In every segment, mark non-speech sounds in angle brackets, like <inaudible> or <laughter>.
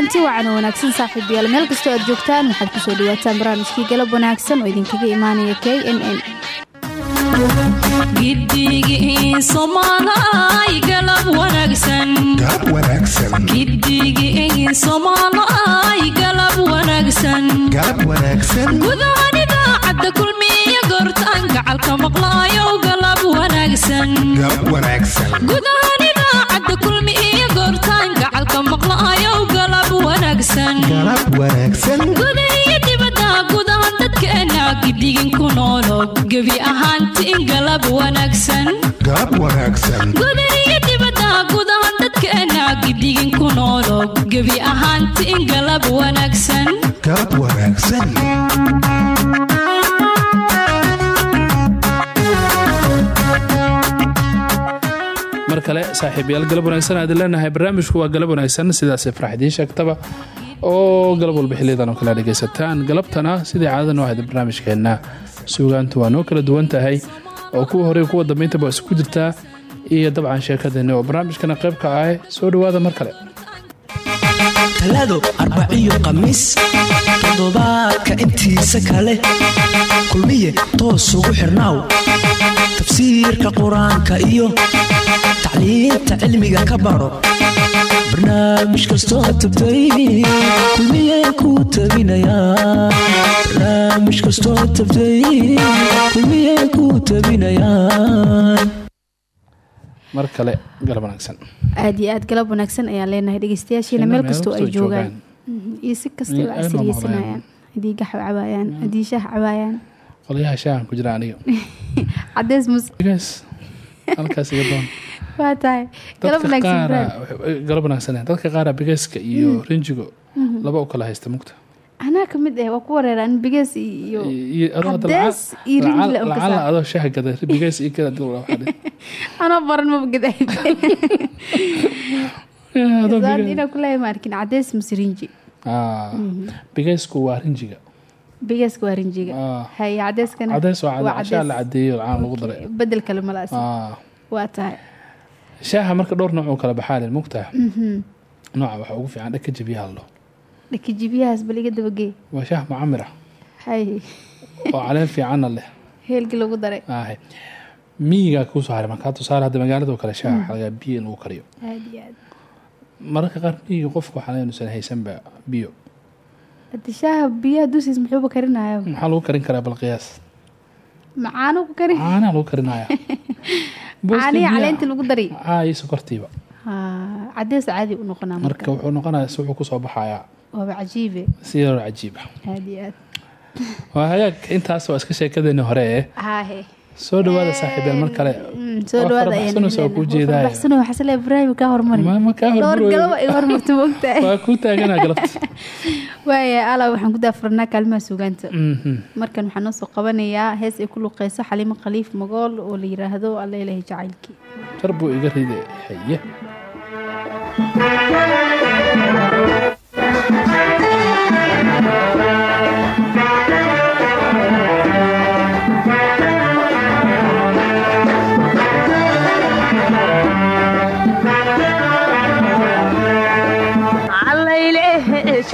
kulanti wacan oo wanaagsan saaxiibayaal meel kastoo aad joogtaan waxaad ku soo dhawaataan barnaamijkii galab wanaagsan oo idinkaga imaanaya k n n. Gudahan idaacadda idaacadda kulmiya goortaan gacalka maqlaayow wanaagsan. Gudahiyo dibadda gudahan dadkeena gidigin ku noolo. Gebi ahaantiin galab wanaagsan. Gudahiyo dibadda gudahan dadkeena gidigin ku noolo. Gebi ahaantiin galab wanaagsan kale saaxiibayaal galab wanaagsan aad leenahay. Barnaamijku waa galab wanaagsan sidaas farax idiin sheegtaba. Oo galab walba xiliyadan oo kale dhegaysataan. Galabtana sidii caadadan u ahayd barnaamijkeenna. Suugaantu waa noo kala duwan tahay oo kuwa hore kuwa dambayntaba isku jirtaa. Iyo dabcan sheekadeenni oo barnaamijkana qayb ka ah soo dhowaada mar kale toddobaadka intiisa kale. Kulmiye toos ugu xirnaaw tafsiirka qur'aanka iyo tacliinta cilmiga ka baro. Barnaamij kastoo tabtay kulmiye ku tabinayabarnaamij kastoo tabtay kulmiye ku tabinayaan mar kale galab wanaagsan. Aad iyo aad galab wanaagsan ayaan leenahay dhegeystayaashiina. Meel kastoo ay joogaan iyo si kastay u casiriyeysanayaan haddii gax cabaayaan haddii shaah cabaayaan qolyaha shaahan ku jira aniga. <laughs> Cadeys mus halkaas iga doon. <laughs> Waa tahay. Galab dadka wanaagsan qaara Ibrahim. galab wanaagsan dadka qaara bigeyska iyo rinjigo laba u kala haysta mugta. Anaa ka mid ah waa ku wareeraan bigees iyo iyo rinji lacala adoo shaha gada bigeys iyo kala dil anaa baran maba gaday <laughs> Rinji Ah, bigeysku waa rinjiga bigeeska waa rinjiga hay cadeyskana shaa la cadeeyo lacaan lagu daray bedel kale malaas waa tahay shaaha marka dhowr nooc uu kala baxaalin mugtaa nooca waxaa ugu fiican dhaka jabiyaha lo dhakijibiyahaas bal iga dabagee waa shaah mucamir ah hay oo caleen fiicanna leh heelkii lagu daray miyigaa kuusoo haray markaa tusaale hadda magaalado kale shaaha waxaa lagaa biyo in lagu kariyo aad iyo aad mararka qaar miyiga qofku waxaa leenusan haysanba biyo. Shaaha biyaha dusiis muxuuba karinayo maxaa lagu karin karaa bal qiyaas? Macaano ku kari caanaha lagu karinaya <laughs> caanihi caleyntii lagu dari. Aa iyo sokortiiba. Cadeys caadi u noqonaa marka. Wuxuu noqonaya si wuxuu ku soo baxayaa waaba cajiibe si yaroo cajiib ah aad iyo <laughs> aad. Waa hagaag intaas waa iska sheekadeeni hore ee haahe soo dhawaada saaxiibyaal mar kale. Mm, soo Waa dhawaada ibraahim kaa hormari Ma- ma kaa dhowr hormari galaba ay hormarto moogtahay <laughs> waa kuu taaganaa galabta. <laughs> Waaya ala waxaan ku daafurnaa kaalmaha suugaanta. Mhm. markan waxaa noo soo qabanayaa hees ay ku luqeyso xaliimo khaliif magool oo la yiraahdo alla ilahay jacaylkii. Buu iga ride haye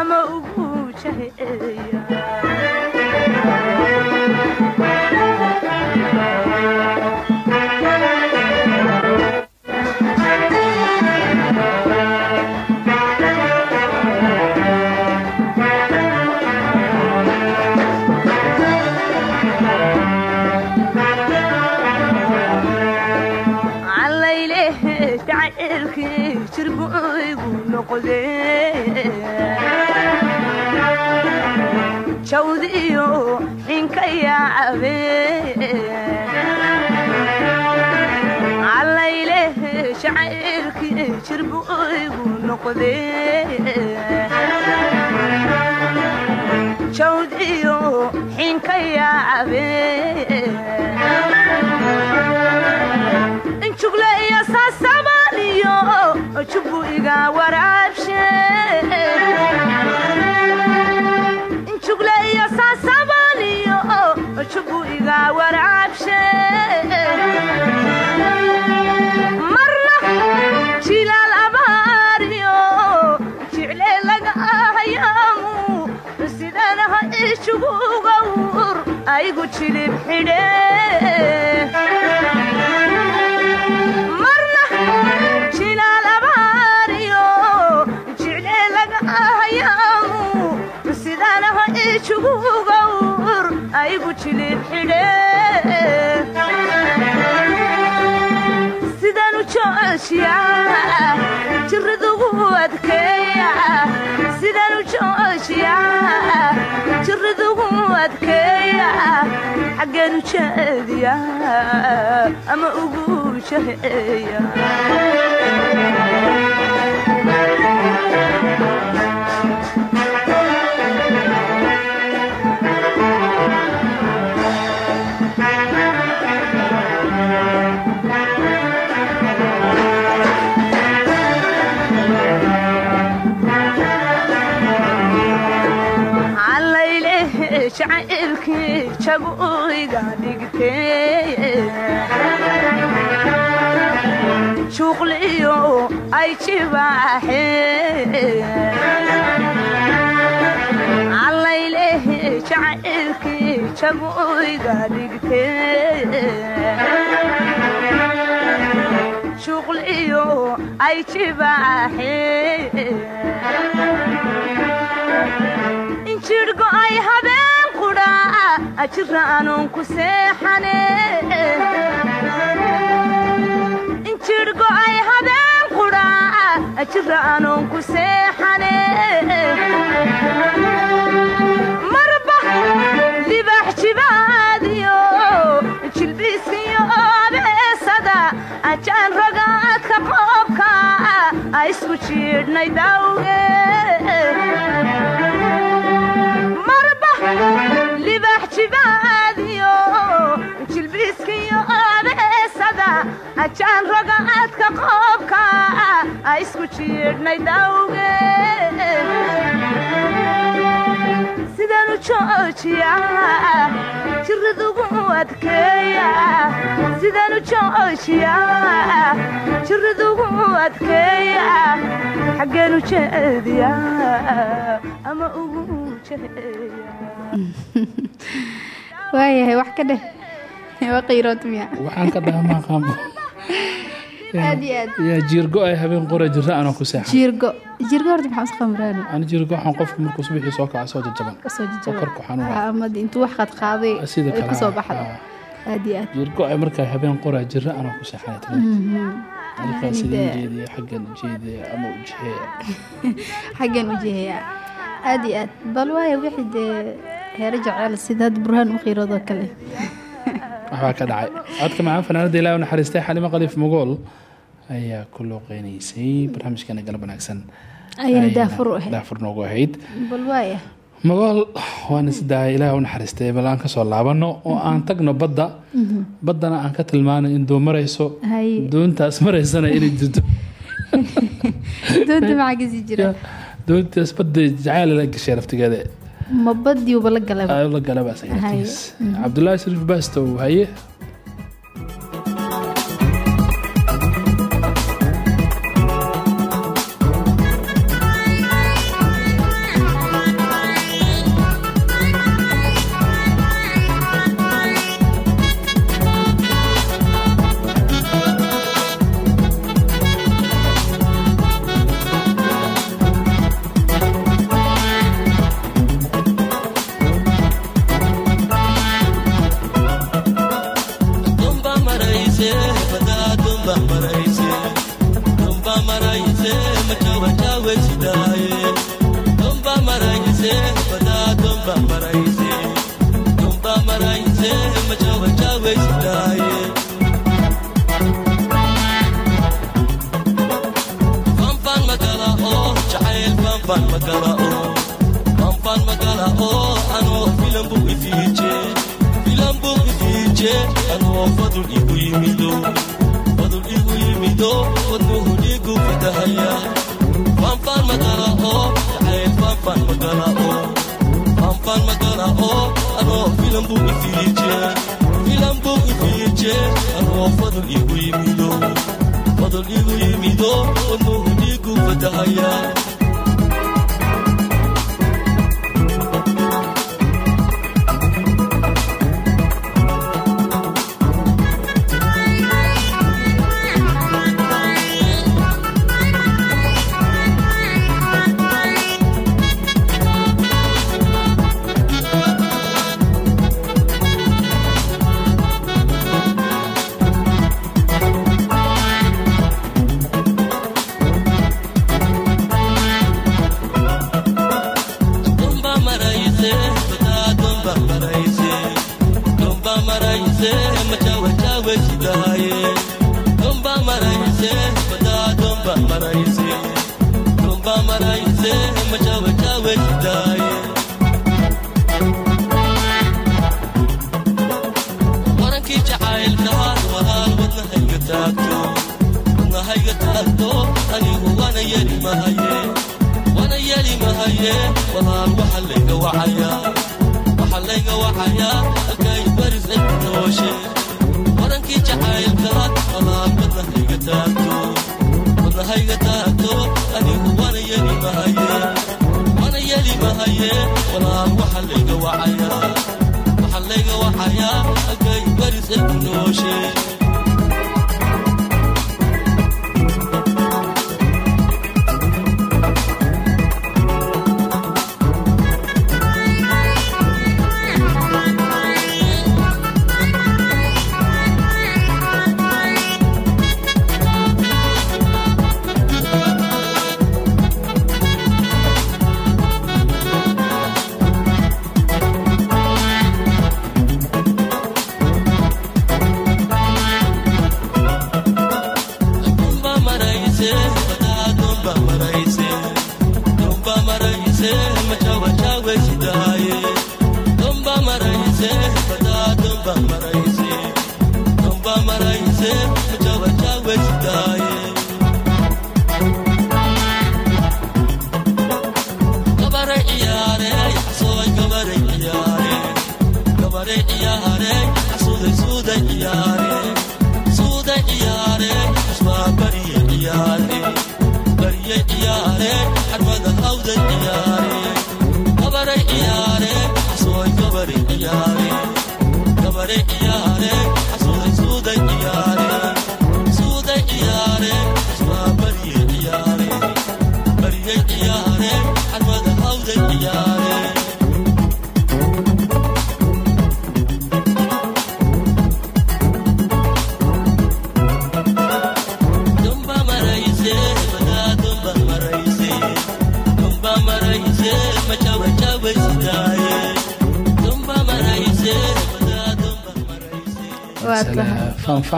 ama ugu jaheeya jirbuygu noqde jawdiyo xinka yaacabe injugle iyo saasabaaliyo jubbu iga waraabshe aygu jilib xidhe marna jilaal abaariyo jicle laga ahayaamu sidanaha ijugugawur aygu jilib xidhe sidanu joojiya jiradugu adkeeya sidanu joojiya jiradugu adkeeya xaggeenu jeediya ama ugu jaheeya juuqliyo ay jibaaxee ajira anuun ku seexane injidhgo ay habeen jilbiiskiyo abeesada ajaan ragaadka qoobka a isku jiidhnay dawge ajaan ragaadka qoobka a isku jiidhnay dawge. Sidanu joojiya jiradugu adkeeya. Sidanu joojiya jiradugu adkeeya. Xaggeenu jeediya ama ugu jeeya <laughs> waayahay wax ka dheh. Waa qiirood miya waxaan ka dhaha maaqaamo <laughs> jiirgo ay habeen qora jirra anoo ku seexan. Jiirgo. Jiirgo horta maxaa usqamraani ani jiirgo waxaan qofku markuu subaxii soo kaca soo jajaban. Korku sida ay markaa habeen qora jirra anoo ku seexan halkaa Yani sideen dee- jeediya xaggan jeediya ama u jiheeya <laughs> xaggan u jiheeyaa aad iyo aad. Bal waaya wixii dee heero jecel sidaad burhaan u qiiroodoo kale waxbaa ka dhacay. Codka macaan fanaanada ilaah u naxariistay xalimo qaliif mogool ayaa ku looqeynaysay barnaamijkana galab wanaagsan. Daafur u ahayd. daafur noogu ahayd. Mogool waana sidaa ilaah u naxariistay bal aan ka soo laabano oo aan tagno badda. Baddana aan ka tilmaano in doo marayso. Doontaas maraysana inay <laughs> jirto <laughs> doontaas badda jacayl la gashay laftigeeda ma badiuba la galaba? Aad la galabaas Haye. cabdullaahi shariif baastow haye ودايا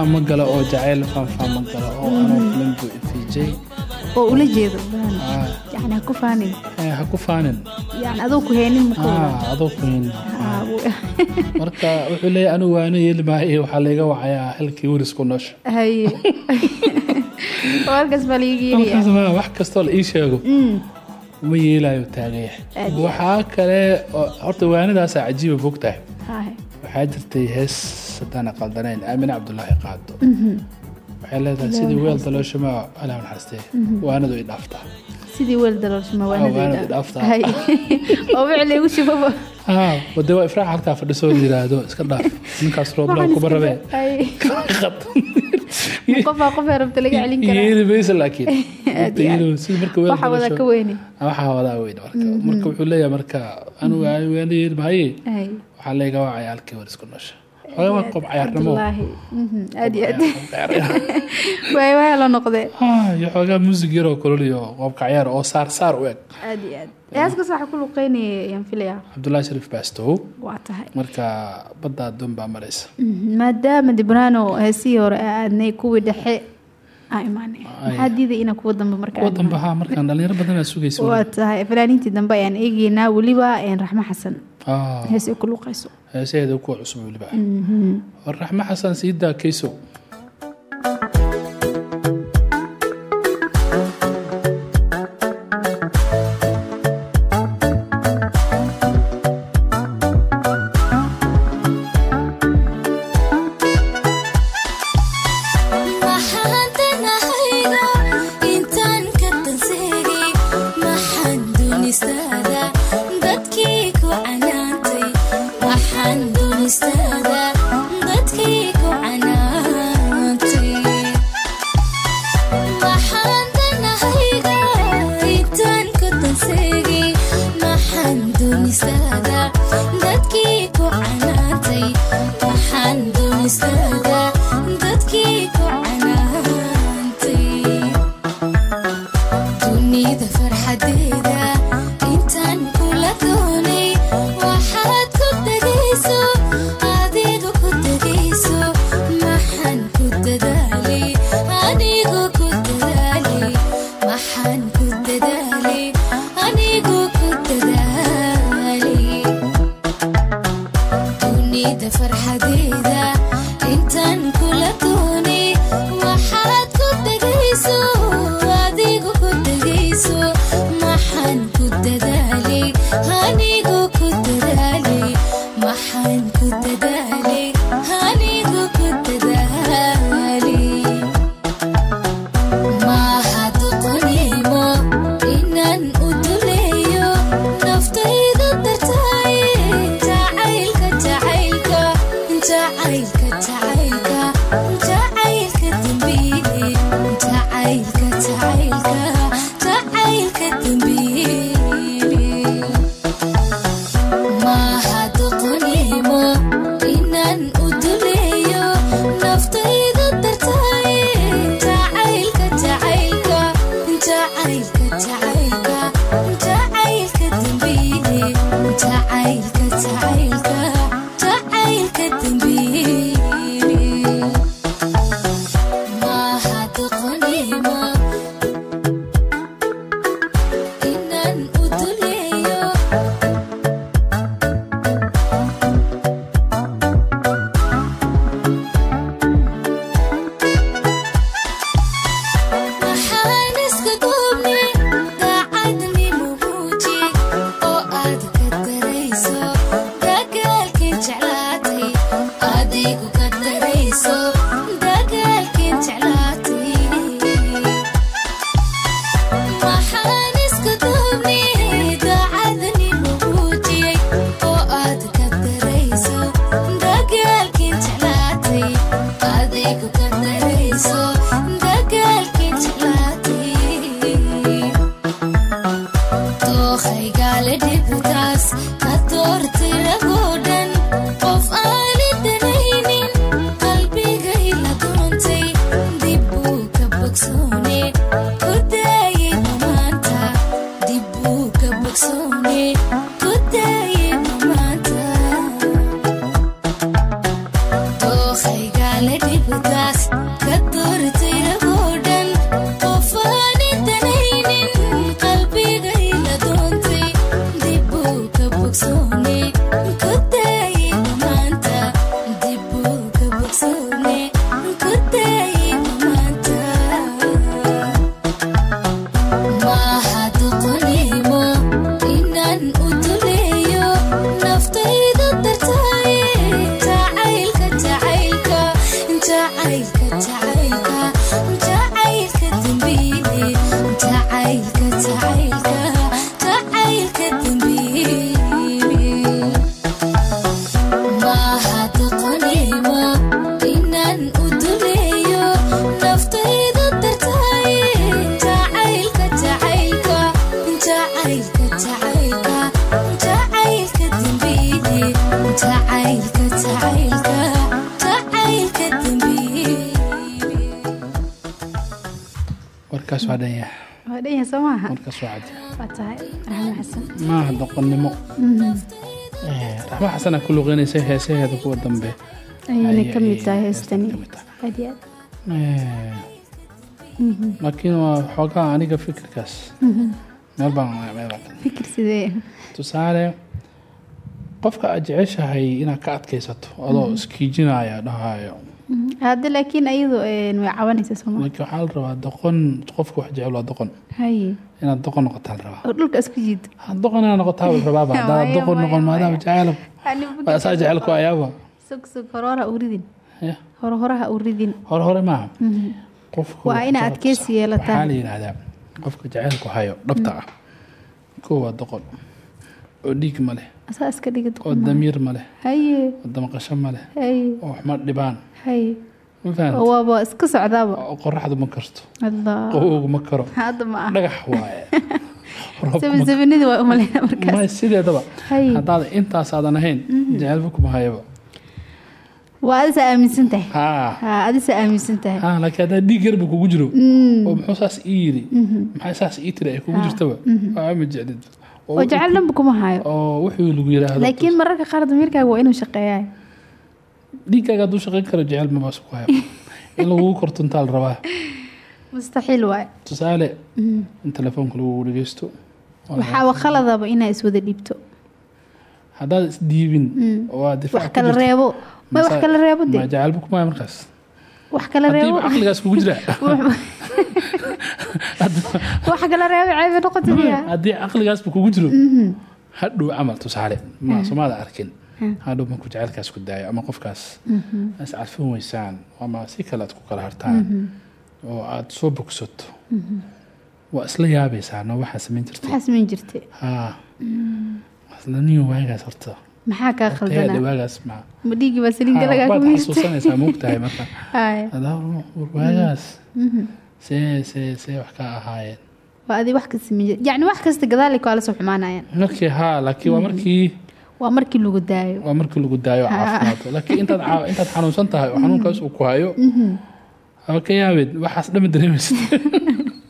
faanfaan ma galo oo jacayl faanfaan ma galo oo anoo filan buu ifiijay oo ula jeedo yani ha ku faanin. Ha ku faanin. Yani adoo ku heenin adoo ku heenin. <laughs> Marka wuxuu leeyahay anigu waana yeeli maayo waxaa layga wacayaa halkii weris ku noosha laiga wax kastoo la ii sheego. Ma yeelayo taagaya waxaa kale horta waanidaasaa cajiiba bog tahay waxaa jirtay hees haddaan qaldanayn aamine cabdulaahi qaado. Waxay leedahay sidii weel dalooshamaa alaa naxariistee waanadu i dhaaftaa sidii weel daloolshama waanadu i dhaaftaa <laughs> oo wixii laygu shubaba wade waa ifraax halkaa fadhiso yiraahdo iska dhaaf. Ninkaas roobla kuba rabee qofaa qofee rabta laga celin karaa. Yeeli maysa laakiin. <laughs> Sida marka weel waxa wada ka weyne waxaa wadaa weyn marka marka wuxuu leeyahay marka anigu waana yeeli maaye waxaa layga wacaya halkii war isku nosha xoogaa qob cayaarnimowaayo xoogaa muusig yaroo kololiyo qoobka cayaar oo saar saar u eg. Cabdulaahi shariif baastow marka badda adoon maraysa. Mhm, maadaama dibrano heesihii hore aadnay kuwii dhexe. Dambe ha markaan dhalinyaro badanaa sugaysa waa tahay. Fanaaniintii dambe ayaan eegeynaa weliba raxmo xasan. Ah. heesay ku luuqayso heesaheeda kuwa cusub weliba mm-hmm. war raxmo xasan sii daakayso عيب كنت عيب tahay raxmo xasan maaha doqonnimo raxmo xasana ku luqeynaysa heesaheeda kuwa dambe. Ayayna ka mid tahay heestani. aad iyo aad Eh, laakiin waa xoogaa aniga fikirkaas. Meel baan meel baan. Fikir sidee? Tusaale qofka aad jeceshahay inaad ka adkaysato adoo iskiijinaya dhahayo hadda laakiin ayadu een, way cabanaysa soo maaha laakiin waxaa la rabaa doqon qofka wax jecel waa doqon. Haye inaad doqon noqotaa la rabaa. Oo dhulka isku jiid Ha, doqon inaad noqotaa la rabaaba haddaad doqon noqon maadaama maya. jecel waa saa jecel ku ayaaba sug sug horoora u ridin. Hore horaha u ridin. Hore hore maaha qofku Waa inaa adkaysi yeelataa. waxaa la yidhaahdaa qofka jaceylku hayo dhabta ah. Waa doqon oo dhiig ma leh. Oo damiir ma leh. Haye. oo damaqasho ma leh. Haye. oo wax ma dhibaan. Waaba iska socdaaba. qoraxdu ma karto. Qowowgu ma karo. Hadda ma dhagax waaye. <laughs> Sideedaba. Haye. haddaad intaas aadan ahayn jecelba kuma hayaba. Laakiin haddaa dhiig yarba kugu jiro. Oo muxuu saas ii yidhi maxay saas ii tiri ay kugu jirtaba? Waa ma jeclid oo jecel dhanba kuma hayo. oo wuxuu lagu yidhaahdo laakiin mararka qaar damiirkaaga waa inuu shaqeeyaa dhiiggaaga hadduu shaqayn karo jecel mabaas ku hayo. In lagugu kortuntaa la rabaa. Mustaxiil waaye tusaale in telefoonka lagugu dhegeysto waxaa khaladaba inaa iswada dhiibto. Haddaad isdiibin oo aad difaac wax kala reebo. Ma wax kala reebo ma de jecelba kuma markaas <laughs> wax kala reebo. haddiiba caqligaas kugu jira. Wax kala reebo ceebe noqotadiya haddii caqligaasba kugu jiro hadhow camal tusaale. Ma somaada arkin. Hadhow markuu jecelkaas ku daayo ama qofkaas is carfin weysaan ama si kale aad ku kala hartaan oo aad soo bogsato. Waa isla yaabaysaa no waxaa samayn jirtay. Haa. Isla niyo waagaas horta maxaa kaa teeda khaldanaa waagaas ma ma dhiigii baa saliinka lagaa waad kumiirtay xasuusanaysaa moogtahay marka. Waagaas. See see see wax ka ahaayeen. Waa adi wax jirtay yacni wax kasta gadaali kaa la soo xumaanayaan. Markii haa laakiin waa markii waa markii lagu daayo. Waa markii lagu daayo caafimaado laakiin intaad <laughs> intaad xanuunsan tahay oo xanuunkaas uu ku hayo. Haba ka yaabid waxaas dhama dareemaysid <laughs>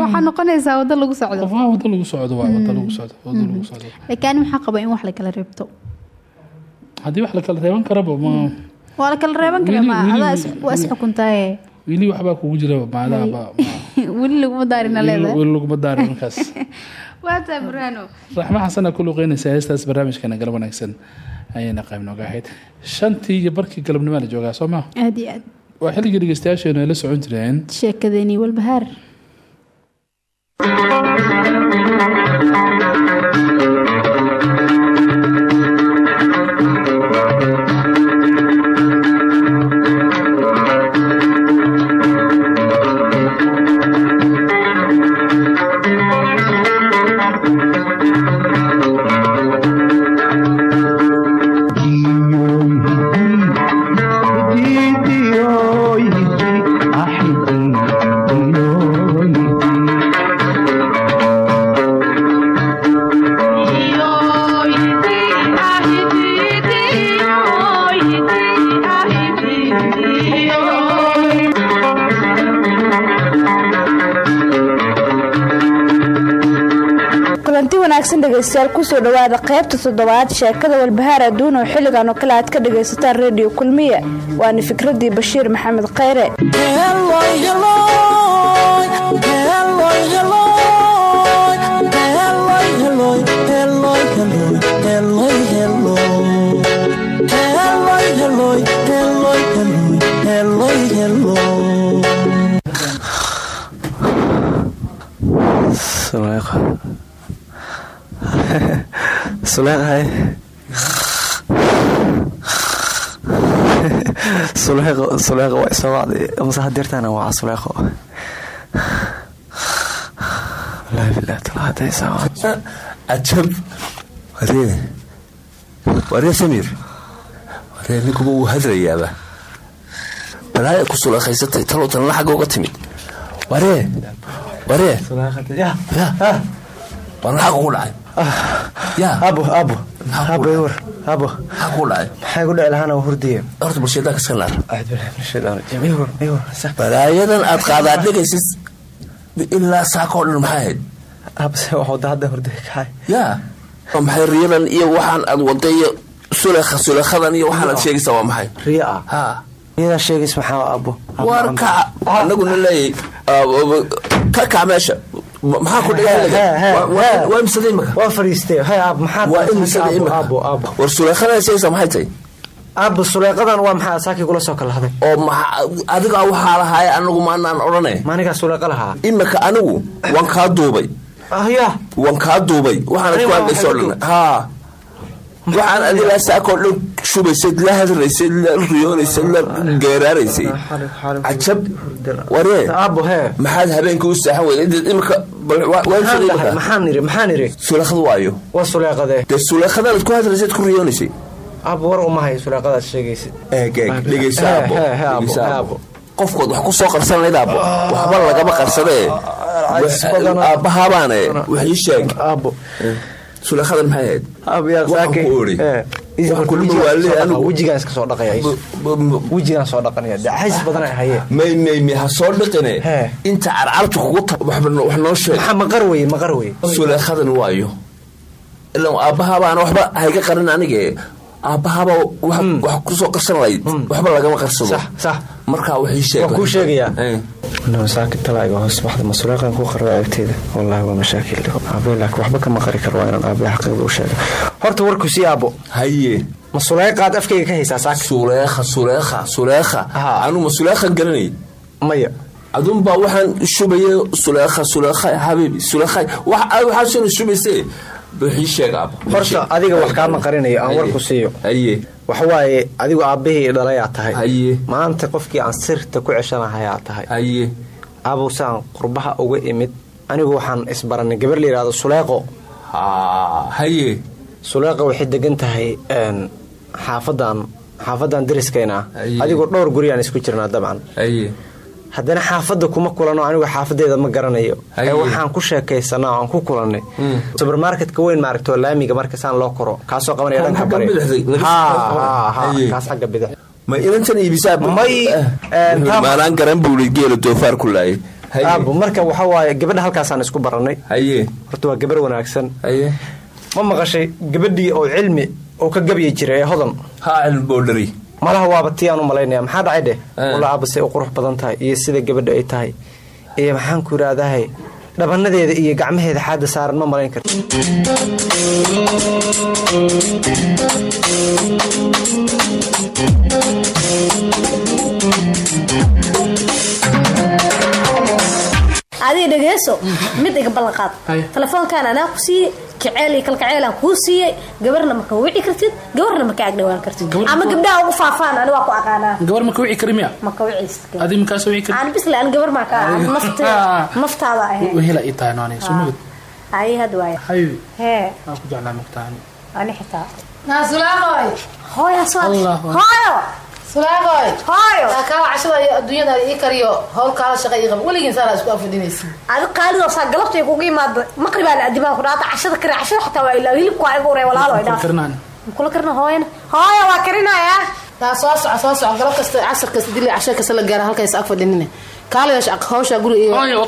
waxaa noqonaysaa waddo lagu socdo. Qof waa wado lagu socdo waa wado lagu socdo wado lagu socdo. Laakiin ani maxaa qaba in wax la kala reebto. Haddii wax la kala reeban karaba ma waa la kala reeban karaa Weli- ma weli- adaa is- waa isxukuntaaye weli. waxbaa kugu jiraba maadaaba <laughs> weli. laguma daarina leedahay. weli laguma daari markaas. <laughs> Waa taa burhano raxmo xasana ku luqeynaysa heestaas barnaamijkana galab wanaagsan ayayna qayb nooga ahayd. Shantii iyo barkii galabnimaa la joogaa soo ma? Aad iyo aad. Waa xilligii dhegeystayaasheenu ay la socon jireen. Sheekadeeni walbahaar kulanti wanaagsan dhegaystayaal ku soo dhowaada qaybta toddobaad sheekada walbahaar adduun oo xilligan oo kale aad ka dhagaysataan reediyo kulmiya waana fikradii bashiir maxamed khayre Suleeqa. Suleeqa hay. Suleeqa Suleeqa waa isoo wacday amase hadeertaana waa wacday. cajab waree waree samiir waree ninkuba wuu hadrayaaba balaaya ku sulaqaysatay talow talana xagga uga timid. Waree waree warna xagga ku dhacay Abo abo abo iwar abo xagga ku dhacay maxay ku dhici lahaana waa hurdiye. horta bulshada ka sanar Aad bilaahi min shaytaan rajiim. Iwar iwar sax. balaayadan aad qaadaa dhegaysid ilaa saaka oo dhan maxay ahayd abse waxuu da hadda hurday kahay yaa waa maxay riyadan iyo waxaan aad wada iyo sulekha sulekhadan iyo waxaan aad sheegaysaa waa maxay riya ah ha riyadaa sheegays maxaa abo war kaca anaguna leeyay ka kac meesha War sheegaysaa maxay tahay? Abo suleeqadan waa maxaa saakii kula soo kala haday oo adigaa waxaa lahaay anagu maanaan odhane maanigaa suleeqa lahaa? Imika anigu waan kaa duubay. Ahya waan kaa duubay. Waxaanad ku waa hadlaysa oo waxay dhan. Haa. Waxaan adigaa saakoo dhan shubaysad la hadraysad la riyoonaysad la geeraaraysay cajab waree maxaad habeenkii u saaxan weyda imika maxaan dhahay maxaan iri maxaan iri suleekhad waayo dee suleekhadanaad ku hadraysad ku riyoonaysay abo war uma hayo suleeqadaad sheegaysid eeg eeg dhegeysa He, abo he, he, abo, dhegeysa he, abo abo. qofkood wax ku soo qarsanayd abo waxba lagama qarsadee aabbahabaane wax ii sheeg abo suleekhadan maxay ahayd abo yaa Waxaan saakii ku ori. Waxaan ku lima waalid anigu. wejigaan iska soo dhaqaya wejigaan soo dhaqanaya dee cays badan ay hayeen may may may ha soo dhiqine inta carcartu kugu ta waxba no- wax noo sheeg maxaa maqar weye maqar weye suleekhadan waayo ilan aabbahabaana waxba hayga qarin anige aabbahaba wax wax ku soo qarsan layd waxba lagama qarsado sax sax markaa wax ii sheeg waan kuu sheegayaa? Eh. masaakin talaaga hoos baxda masuuliyaaqan ku qarada agteeda? Wallahi waa mashaakil. Aabe laakiin waxba kama qari karo waa inaan aabe xaqiiqda u sheega horta warku sii aabo haye. Masuuliyaaqaad afkayga ka haysaa saaka suleekha suleekha suleekha Aha. anu ma suleekhan garanay maya. Adunbaa waxaan shubaya suleekha suleekha habiibi suleekha wax waxaa soo shubayse wixii sheeg aab horta adiga wax kaama qarinayo aan warku siiyo waxawaaye adigu aabahii dhalayaa tahay. Maanta qofkii aan sirta ku ceshanahayaa tahay. Haye aabow saan qurbaha uga imid anigu waxaan isbaranay gabar la yidhahdo suleeqo. Ha haye suleeqa waxay degan tahay xaafadan xaafadan dariskayna adigoo dhowr guriyaan isku jirnaa dabcan haddana xaafadda kuma kulano anigu xaafadeeda ma garanayo. Waxaan ku sheekaysanaa oo aan ku kulannay subermarketka weyn maaragto laamiga marka saan loo koro kaasoo qabanaya dhanka xagga bari bidixday, laga Ha, soo- ha, ha, Haye. kaas xagga bidix ma inantan iibisaa May, eh, maanaan garan buuli geela doofaar ku laayay. Haye. Aabo marka waxa waaye gabadha halkaasaan isku barannay haye. Horta waa gabar wanaagsan. Haye. Ma maqashay gabadhii oo cilmi oo ka gabyi jiray ee hodan malaha waaba tii aan u malaynaya. Maxaa dhacay dheh Eh. walla aaba say u qurux badan tahay iyo sida gabadha ay tahay. Iyo maxaan ku idhaahdahay dhabanadeeda iyo gacmaheeda xaada saaran ma malayn karti adiga dhegeyso mid iga ballanqaad Hay. telefoonkan anaa ku siiyey jaceyl iyo kalgaceylaan kuu siiyey gabarna maka wici kartid gabarna maka agdhawaan kartid. Ama gabdhaha ugu faafaan ani waa ku aqaanaa gabar ma ka wici kari miya? Maka wicist adi makaasoo wici kari aan bisle aan gabar maa ka naft naftaada <laughs> ahayn wehela ii tahay noani soo magad ay had waaya habibi hee waan ku jeclaa mugtaani ani xitaa. Naasulaaqoy hooya soo hooyo sulaaqoy hooyo kaala cashada iyo adduunyada ii kariyo. Howl kaala shaqa ii qab weligiin saana isku afudhinaysa adi qaalidoo saa galabtay kugu imaada maqribaa la adimaa ku dhaata cashada kari cashada xitaa waa ilaa hilibku waa igu urey walaalo karnaan. Kula karna hooyana. Hooyo waa karinayaa taa soo soco soo soco galab kasta casar kasta dili casho kasta la gaara halkays ag fadhinine kaalayo shaq hawsha guri iyo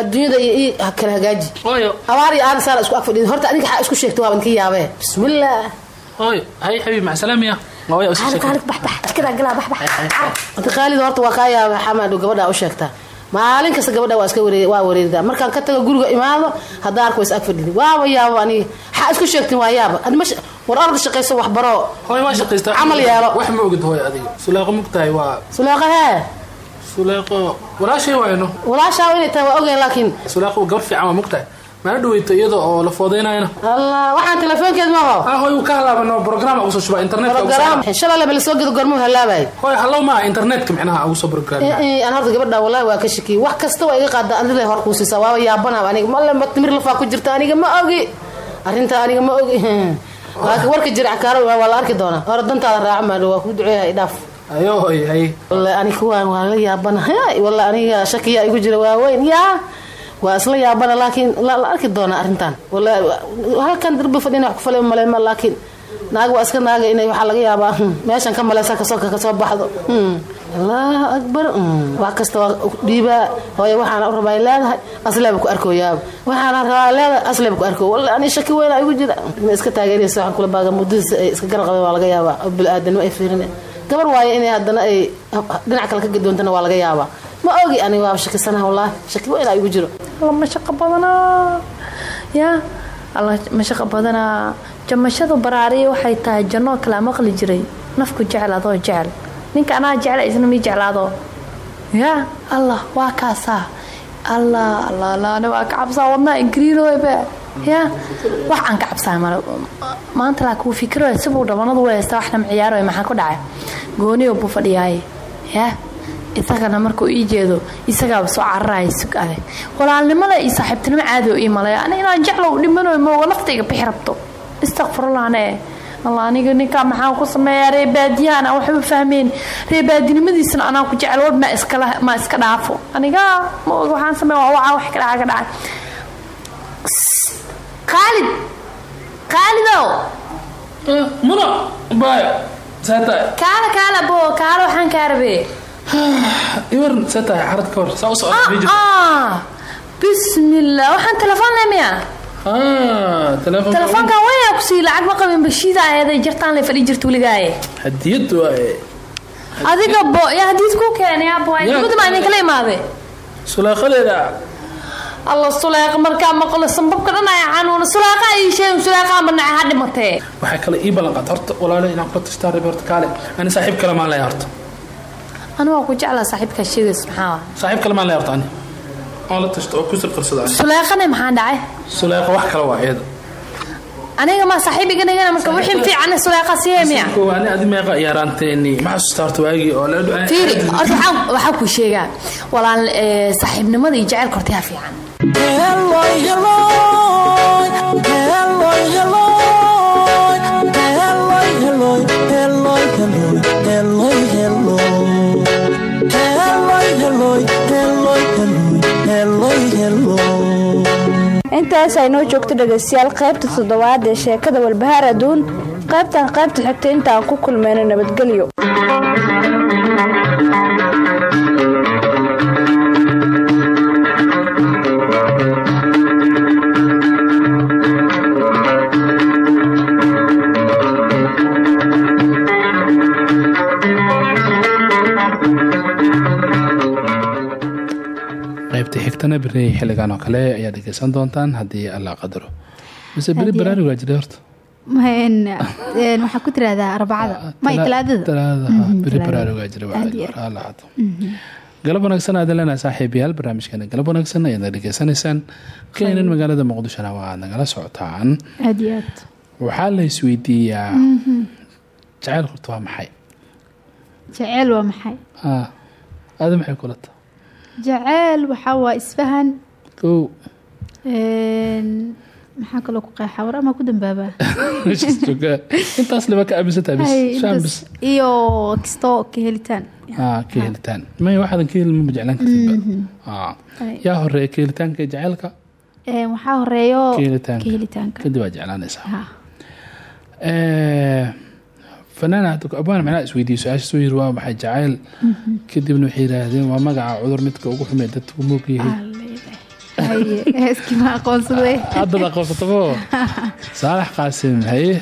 adduunyada iyo ii kala hagaaji. Abaar iyo aana saana isku ag fadhin horta adiga xaa isku sheegtay waaban ka yaabee. Bismillaah ooyo hay xabibi mac salaamiya ooyo usi qaalid sheekay qaalid bax bax jikadaa galaa bax bax. Horta waa kaa yaabay xamaadho gabadha u sheegtaa maalin kasta gabadha waa iska waa wareerida. Markaan ka tago guriga imaado haddaan arko waa is ag fadhidi waaba yaabo aniga. Xaa isku sheegtin waa yaaba. War orda shaqayso wax baro. Hooyo waa shaqaystaa Camal yeelo. wax ma ogid hooyo adiga. Suleeqo mugtahay waa suleeqa hee? Suleeqo walaashay waayno. Walaashaa inay tahay waa ogeyn laakiin suleeqo gabar fiican waa mugtahay maana dhaweyto iyada oo la foodeynayana allah waxaan telefoonkeed maaho ah wuu ka halaabano program ugu soo program shalale ma la soo gedo gormuu halaabay. Hooyo hallow maaha internetka micnaha ugu soo program aan horta gabadha wallahi waa ka shakiyey wax kasta waa iga qaada anida hor kuu siisaa waaba yaabana aniga male ma timir lafaa ku jirta aniga ma ogi. Arrinta aniga ma ogi. <laughs> Laakiin warka jirac kaaro waa la arki doonaa. Hore dantaada raaco maadho waa kuu duceeya idhaaf ayo hooyo hay wallahi aniga kuwaan waa la yaabana. Hey, wallahi aniga shakiya igu jira waa weyn. Yaa waa isla yaabana laakiin la arki doonaa arrintan. Halkan darbi fadhina wax ku falay maleyma laakiin naag waa iska naaga inay waxaa laga yaabaa. Hmm, meeshan ka maleysa ka soo ka soo baxdo. Hmm, allahu akbar. Hmm, wax kasta waa dhiibaa hooye waxaana u rabaa leedahay asleeba ku arkooyaaba waxaana rabaa leedahay asleeba ku arkoo walla ani shaki weyn igu jira. Inay iska taageeraysa waxaan kula baaga muddadiisa ay iska garaqabeen waa laga yaabaa. Oo bili-aadanimo ay fiirineen gabar waaye inay haddana ay dhinac kale ka gadoontana waa laga yaabaa ma ogi ani waa shakisanaha wallaahi shaki weyn igu jiro. Alla mashaqo badanaa yaa alla mashaqo badanaa jamashadu baraariya waxay tahay jannoo kale maqli jiray. Nafku jecel adoo jecel. Ninka anaa jecla isna mii jeclaado yaa allah waa kaasaa. Allah ani waa ka cabsaa wadnaa ingiriiroyba yaa wax aan ka cabsaa male maanta laa kuu fikirooya sibuu dhabanadu weysta waxna ma ciyaarooya maxaa ku dhacay? Gooniyo buu fadhiyaaye yaa isagana markuu ii jeedo isagaaba soo cararaya sug adag. Walaalnimada iyo saaxiibtinimo caadi oo ii malaya ani inaan jeclow dhimanoy mooga naftayga bixi rabto? Istakfirulahne allah aniga ninkaa maxaan ku sameeyaa reebaadiyahan aan waxba fahmeyn reebaadinimadiisana anaa ku jecel war maa iska dhaafo. Aniga ma og waxaan sameeya waa wacaa wax ka dhaca ka dhacay khaalid khaalidow muna baay saata kaala kaala bo kaala waxaan kaa rabee <sighs> ah ah. Bismillah. Waxaan telefoon lemiya telefoon telefoonkan wayaa ku sii lacag ma qabin bashiida ayaday jirtaan lay fadhi jirta weligaaye hadiyad waaye. Adiga bo yaa hadiid ku keenay abo ay Yaa- gudma idin kala imaade. Sulaaqadeeda alla suleeqa markaa maqlo sambabka dhan ay xanuuna suleeqa ay sheegin suleeqa ma nacay ha dhimatee waxay kale ii ballan qaata horta walaalo inaan kula tashtaa rabi horta kaale. Ani saaxiib kale maan leeyahay horta anu waa ku jeclaa saaxiibkaa sheegaysa maxaa saaxiib kale maan leeyahay horta ani aan la tashto oo ku sirqarsada suleeqane maxaa dhacay? Sulaaqa wax kale waa iyada. Aniga ma saaxiib iga dhigana marka wixii fiican suleeqa siiyay miya Ko ani adi meeqa yaaraanteeni ma xasuusta horta waagii oo la ducay? Fiiri horta waxaan waxaa ku sheegaa. Walaal eh, saaxiibnimada iyo jaceylka horta yaa fiican intaas aynoo joogto dhegaystayaal qaybta toddobaad ee sheekada walbahaar adduun qaybtan qaybta xigta intaan ku kulmayno nabadgelyo xigtana beri xilligan oo kale ayaa dhegeysan doontaan haddii alla qadaro. Mise beri baraarug waa jiray horta. Waxaa ku tiraahdaa arbacada. May talaadada Mhm, waa lahaato galab wanaagsan aad leenahay saaxiibayaal barnaamijkeena galab wanaagsan ayaad dhegeysanaysaan keenan magaalada muqdishona waa aad nagala socotaan. Waxaa la isweydiiyaa Mhm. jacayl horta waa maxay? Jaceyl waa maxay? Ah, aada maxay kula tahay jaceyl waxaa waa isfahan. Kow. Een, maxaa kaloo ku qeexa? War ama ku dambaabaa <laughs> intaas laba ka aaminsantahay bis. Hay, shaan intaas- bis. iyo kastoo ka helitaan. Ah ka helitaan. Maya waxaadan ka helin ma jeclaan kartidba Mhm. Ah. Yaa horreeya ka helitaanka Een, waxaa horeeyo ka helitaanka. ka helitaanka. Kadib waa jeclaanaysaa Ha. Fanaan hadda abaan macnaa isweydiiyey su'aasha soo yiri waa maxay? Jacayl. Mhm. kadibna waxay yidhaahdeen waa magaca cudur midka ugu xumee dadku moog yahay. <laughs> Haddad aqoonsatabo <laughs> saalax qaasim haye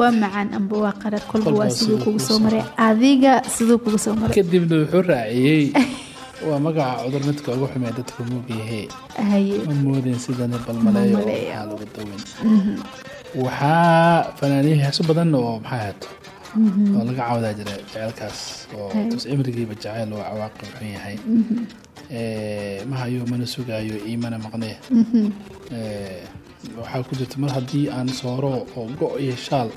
waa macaan amba waa qarar kolba waa siduu kugu soo maray adiga siduu kugu soo maray kadibna wuxuu raaciyey waa magaca cudur midka ugu xumee dadku haye ma moodin sidani balmaleeyo maxaa lagu daweyn Mhm. waxaa fanaaniin heeso badan oo maxaa hato Mhm. oo laga cawdaa jira jaceylkaas oo tus cimrigiiba jaceyl oo cawaaqib xun yahay Mhm. Eh, ma hayo mana sugaayo iimana maqnee Mhm. Eh, waxaa ku jirta mar haddii aan sooro oo go' iyo shaal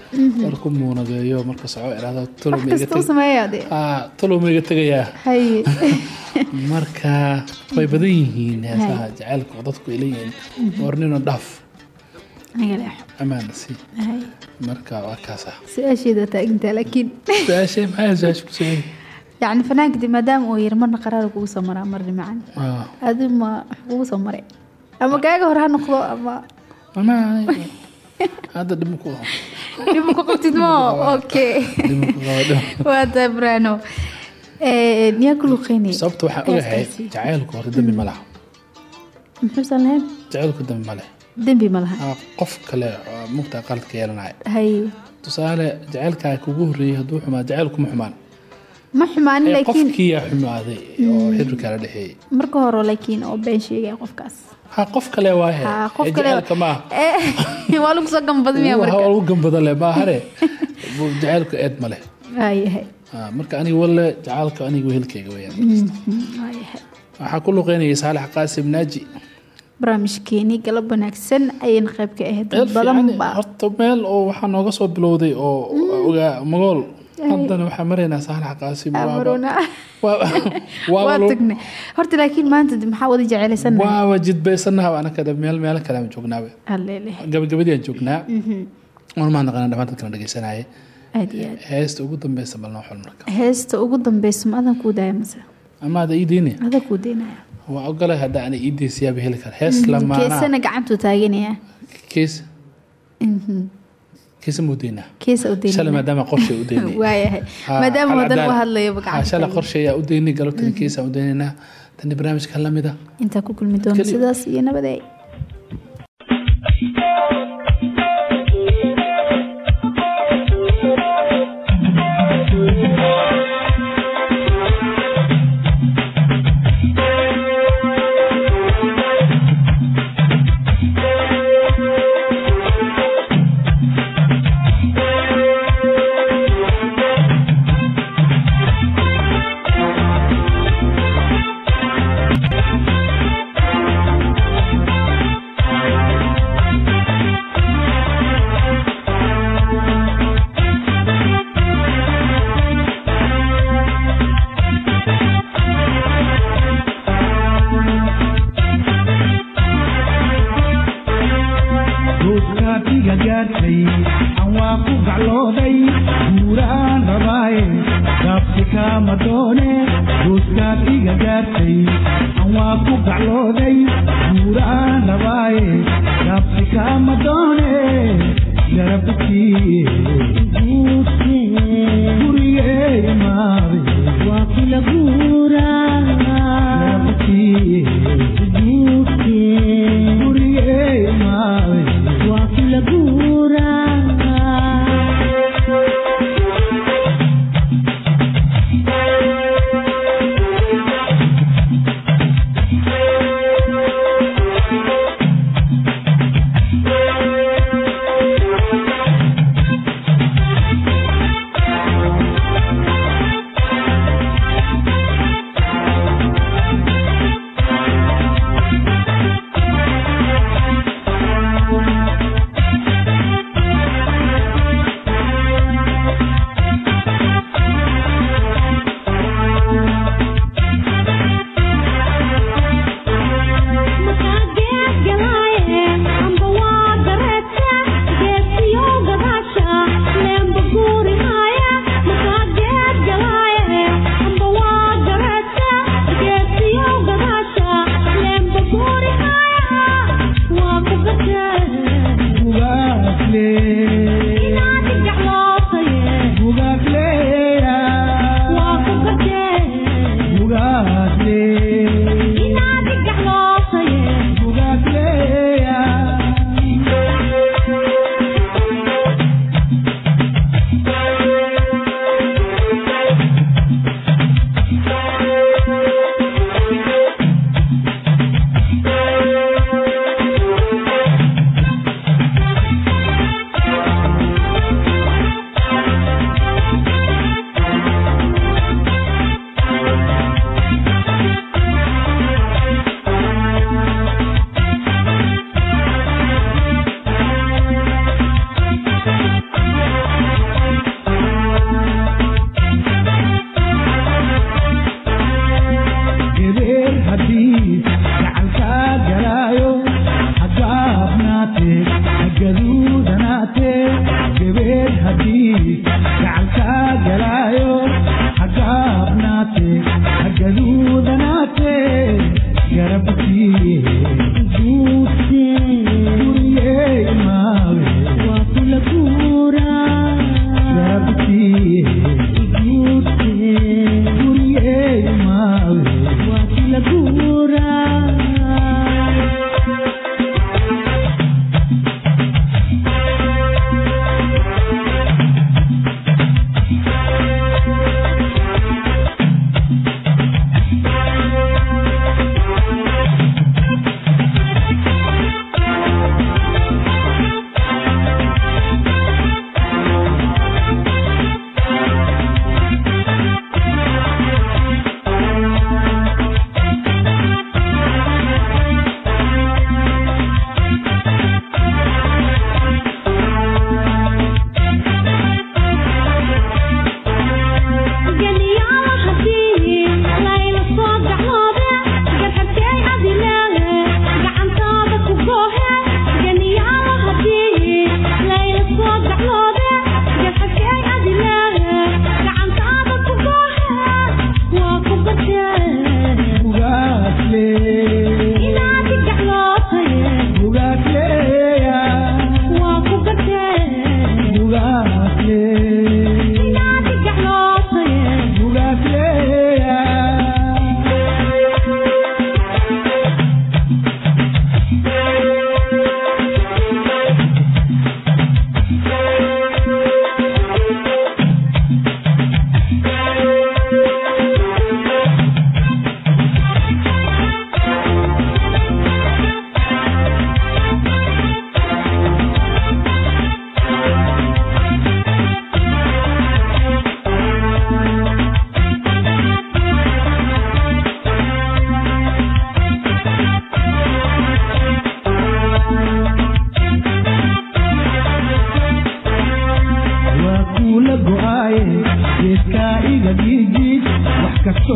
mar ku muunadeeyo marka soco iraahdo wax kasta u sameeyaa de talo ma iga tegayaa <laughs> marka way badan yihiin heesaha jaceylka oo dadku ay leeyihiin. Mhm. warnino dhaaf aniga leexo amaana si. Haye marka waa kaasa. Su'aasheeda taagintaa laakiin <laughs> su'aashay maxay su'aasha ku soo yacni fanaanka dib maadaama uu yiri marna qaraar kugu soo maraa marna macaan. Ah. adi ma kugu soo maray. Ama kaaga hore ha noqdo ama sababta waxaan ogahay jaceylku hore dembi ma laha jaceylku dembi ma leh dembi ma laha Ah, qof kale mugtaa qaladka yeelanaya tusaale jaceylkaa kugu horreeyey hadduu xumaa jaceylku ma xumaan ma xumaanin laakiin qofkii yaa xumaaday oo Mm. xiriirkaa la dhexeeyey marka hore laakiin oo been sheegaya qofkaas. Ha qof kale kale- jaceylka maaha <laughs> Eh, waa lagu soo gambadmiya waa marka. lagu gambada leh maahare <laughs> jaceylku eed ma leh. Waayahay Ah, marka aniga walle jaceylka aniga wehelkayga weyaan Mhm, waxaa ku luqeynayay saalax qaasim naaji. Barnaamijkeeni galab wanaagsan ayayna qayb ka ahayd badan baa horta meel oo waxaa nooga soo bilowday oo ogaa magool. Haddana waxaa maraynaa saalax qaasim waaba- amarona waaba waa lo- <laughs> <laughs> tagnay. Horta laakiin maanta maxaa wada jecelaysanahay waaba jidbaysanaha anaka meel meelo kale aan joognaaba gabagabadii aan joognaa. Mhm. waan maa naqanaa dhammaan dadkana aad heesta ugu dambeysa bal noo xul marka. Heesta ugu dambeysa ma adan kuu daaya mase ama ada ii deyni adan kuu waa ogolay hadda ana ii deysiyaaba heli kara. Hees lamaanaa keesana gacantuu taaganaya kees maadaama qorshe u deynay waayahay Ha, maadaama hal wadan u cadaala. hadlayaba Ha, gacanta shalay taagan. qorshe ayaa u deynay galabtana keesa u deynaynaa tani barnaamijka lamida. Intaa ku kulmi doono sidaas iyo nabadeey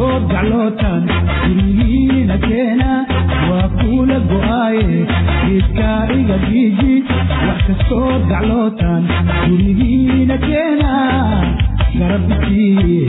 gaclootaan gurigiina keena waa kuula go'aaye geedkaa iga giiji wax kastoo gaclootaan gurigiina keena garabkii